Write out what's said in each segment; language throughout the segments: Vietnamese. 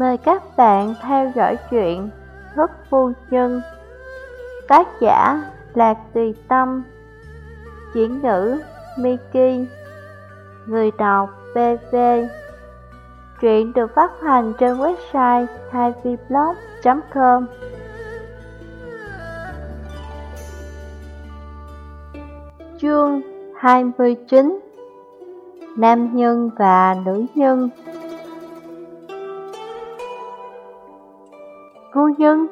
Mời các bạn theo dõi chuyện Thức Phu Nhân. Tác giả Lạc Tùy Tâm. Chuyển ngữ Miki. Người đọc BV Truyện được phát hành trên website 2vblog.com Chương 29 Nam nhân và nữ nhân. Nhân,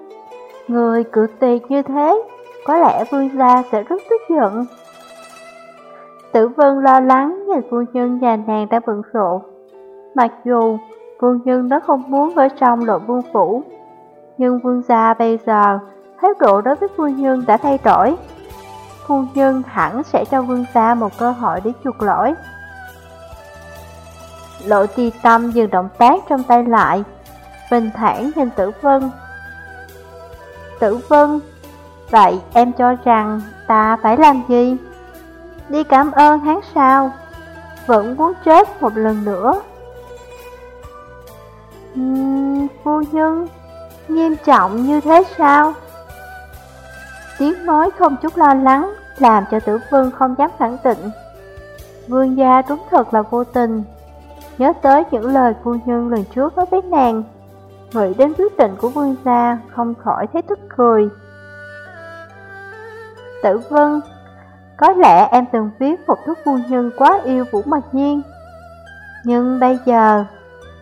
người cự tuyệt như thế, có lẽ vương gia sẽ rất tức giận. Tử vân lo lắng nhìn phu nhân nhà nàng đã bận rộn. Mặc dù phu nhân đó không muốn ở trong lộ vương phủ, nhưng vương gia bây giờ thái độ đối với phu nhân đã thay đổi. Phu nhân hẳn sẽ cho vương gia một cơ hội để chuộc lỗi. Lộ ti tâm dừng động tác trong tay lại, bình thản nhìn tử vân Tử Vân Vậy em cho rằng ta phải làm gì? Đi cảm ơn hắn sao? Vẫn muốn chết một lần nữa uhm, Phu nhân Nghiêm trọng như thế sao? Tiếng nói không chút lo lắng Làm cho tử vương không dám khẳng định Vương gia đúng thật là vô tình Nhớ tới những lời phu nhân lần trước nói với nàng Nghĩ đến quyết định của vương gia không khỏi thấy tức cười. Tử Vân Có lẽ em từng viết một thức phu nhân quá yêu Vũ Mạc Nhiên. Nhưng bây giờ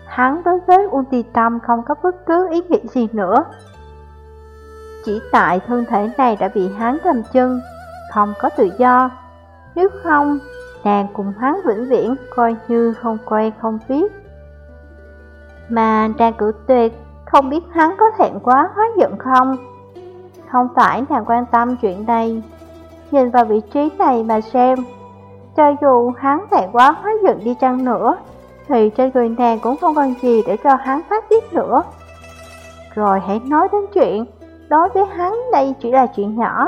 Hắn đối với Uông Tì Tâm không có bất cứ ý nghĩ gì nữa. Chỉ tại thân thể này đã bị hắn cầm chân Không có tự do. Nếu không Nàng cùng hắn vĩnh viễn coi như không quen, không biết mà đang cử tuyệt, không biết hắn có thẹn quá hóa giận không? Không phải nàng quan tâm chuyện này, nhìn vào vị trí này mà xem. Cho dù hắn thẹn quá hóa giận đi chăng nữa, thì trên người nàng cũng không còn gì để cho hắn phát tiết nữa. Rồi hãy nói đến chuyện, đối với hắn đây chỉ là chuyện nhỏ,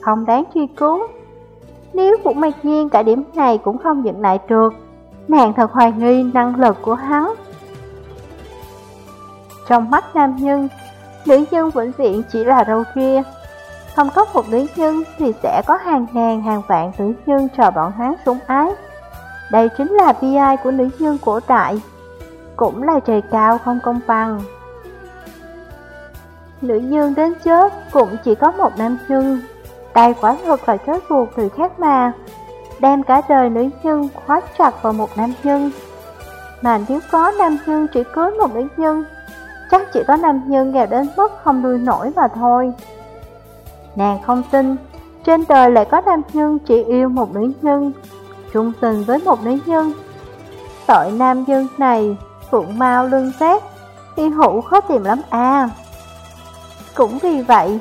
không đáng truy cứu. Nếu Vũ Mạc Nhiên cả điểm này cũng không dựng lại được, nàng thật hoài nghi năng lực của hắn. Trong mắt nam nhân, nữ nhân vĩnh viễn chỉ là râu ria. Không có một nữ nhân thì sẽ có hàng ngàn hàng vạn nữ nhân chờ bọn hắn súng ái. Đây chính là bi ai của nữ nhân cổ đại, cũng là trời cao không công bằng. Nữ nhân đến chết cũng chỉ có một nam nhân, đây quả thật là chết ruột từ khác mà. Đem cả đời nữ nhân khóa chặt vào một nam nhân. Mà nếu có nam nhân chỉ cưới một nữ nhân Chắc chỉ có nam nhân nghèo đến mức không nuôi nổi mà thôi. Nàng không tin, Trên đời lại có nam nhân chỉ yêu một nữ nhân. Trung tình với một nữ nhân, Tội nam nhân này Phượng mau lương rác Y hữu khó tìm lắm à. Cũng vì vậy,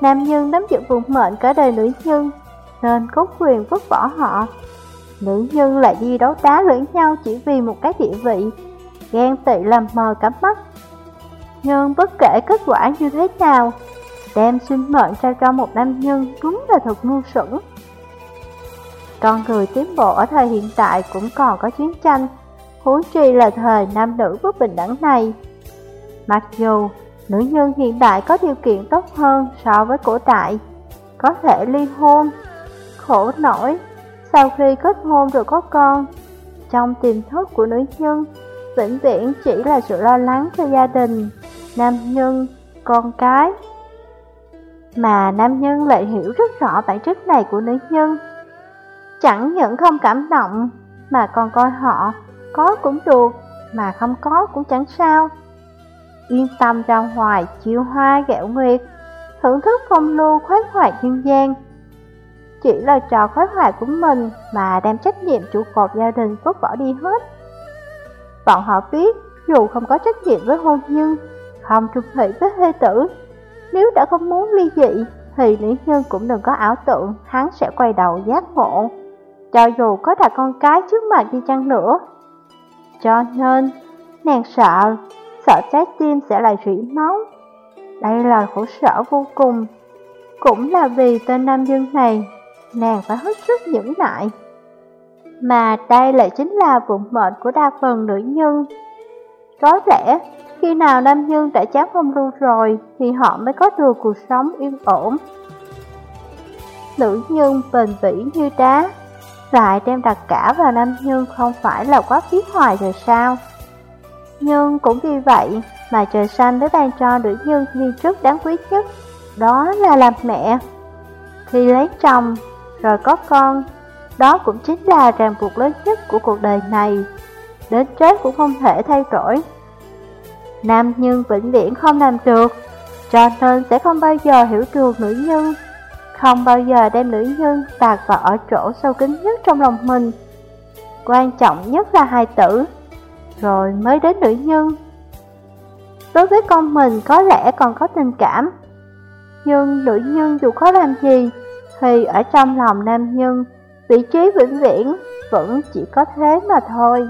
Nam nhân nắm giữ vùng mệnh cả đời nữ nhân, Nên có quyền vứt bỏ họ. Nữ nhân lại đi đấu đá lẫn nhau chỉ vì một cái địa vị, Ghen tị làm mờ cắm mắt nhưng bất kể kết quả như thế nào, đem sinh mệnh ra cho một nam nhân đúng là thật ngu xuẩn. Con người tiến bộ ở thời hiện tại cũng còn có chiến tranh, huống chi là thời nam nữ bất bình đẳng này. Mặc dù nữ nhân hiện đại có điều kiện tốt hơn so với cổ đại, có thể ly hôn, khổ nổi, sau khi kết hôn rồi có con, trong tiềm thức của nữ nhân, vĩnh viễn chỉ là sự lo lắng cho gia đình nam nhân, con cái. Mà nam nhân lại hiểu rất rõ bản chất này của nữ nhân. Chẳng những không cảm động, mà còn coi họ có cũng được, mà không có cũng chẳng sao. Yên tâm ra ngoài, chiêu hoa gạo nguyệt, thưởng thức phong lưu khoái hoạt nhân gian. Chỉ là trò khoái hoạt của mình mà đem trách nhiệm trụ cột gia đình vứt bỏ đi hết. Bọn họ biết, dù không có trách nhiệm với hôn nhân, không trung thủy với thê tử. Nếu đã không muốn ly dị, thì nữ nhân cũng đừng có ảo tưởng hắn sẽ quay đầu giác ngộ, cho dù có đặt con cái trước mặt đi chăng nữa. Cho nên, nàng sợ, sợ trái tim sẽ lại rỉ máu. Đây là khổ sở vô cùng, cũng là vì tên nam dương này, nàng phải hết sức nhẫn nại. Mà đây lại chính là vụn mệnh của đa phần nữ nhân. Có lẽ khi nào nam nhân đã chán phong lưu rồi thì họ mới có được cuộc sống yên ổn. Nữ nhân bền bỉ như đá, lại đem đặt cả vào nam nhân không phải là quá phí hoài rồi sao? Nhưng cũng vì vậy mà trời xanh mới ban cho nữ nhân viên chức đáng quý nhất, đó là làm mẹ. Khi lấy chồng, rồi có con, đó cũng chính là ràng buộc lớn nhất của cuộc đời này. Đến chết cũng không thể thay đổi. Nam nhân vĩnh viễn không làm được, cho nên sẽ không bao giờ hiểu được nữ nhân, không bao giờ đem nữ nhân tạc vào ở chỗ sâu kín nhất trong lòng mình. Quan trọng nhất là hài tử, rồi mới đến nữ nhân. Đối với con mình có lẽ còn có tình cảm, nhưng nữ nhân dù có làm gì, thì ở trong lòng nam nhân, vị trí vĩnh viễn vẫn chỉ có thế mà thôi.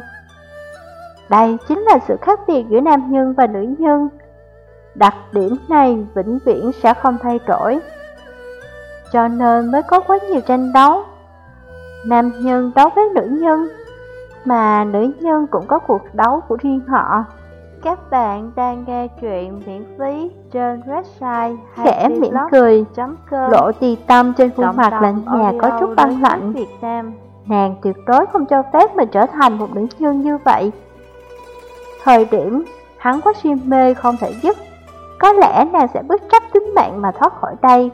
Đây chính là sự khác biệt giữa nam nhân và nữ nhân. Đặc điểm này vĩnh viễn sẽ không thay đổi. Cho nên mới có quá nhiều tranh đấu. Nam nhân đấu với nữ nhân, mà nữ nhân cũng có cuộc đấu của riêng họ. Các bạn đang nghe chuyện miễn phí trên website Khẽ mỉm cười, lộ tì tâm trên khuôn mặt lạnh nhà có chút băng lạnh. Việt Nam. Nàng tuyệt đối không cho phép mình trở thành một nữ nhân như vậy. Thời điểm hắn quá si mê không thể dứt, có lẽ nàng sẽ bức chấp tính mạng mà thoát khỏi đây.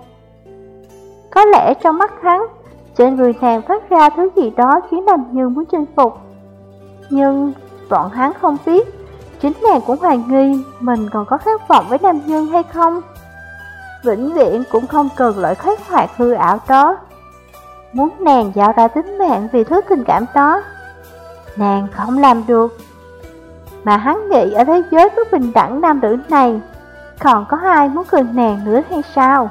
Có lẽ trong mắt hắn, trên người nàng phát ra thứ gì đó khiến nam nhân muốn chinh phục. Nhưng bọn hắn không biết, chính nàng cũng hoài nghi mình còn có khát vọng với nam nhân hay không. Vĩnh viễn cũng không cần loại khách hoạt hư ảo đó. Muốn nàng giao ra tính mạng vì thứ tình cảm đó. Nàng không làm được. Mà hắn nghĩ ở thế giới bất bình đẳng nam nữ này, còn có ai muốn gần nàng nữa hay sao?